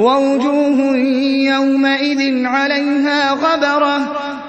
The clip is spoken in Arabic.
وَوُجُوهٌ يَوْمَئِذٍ عَلَيْهَا غَبَرَةٌ.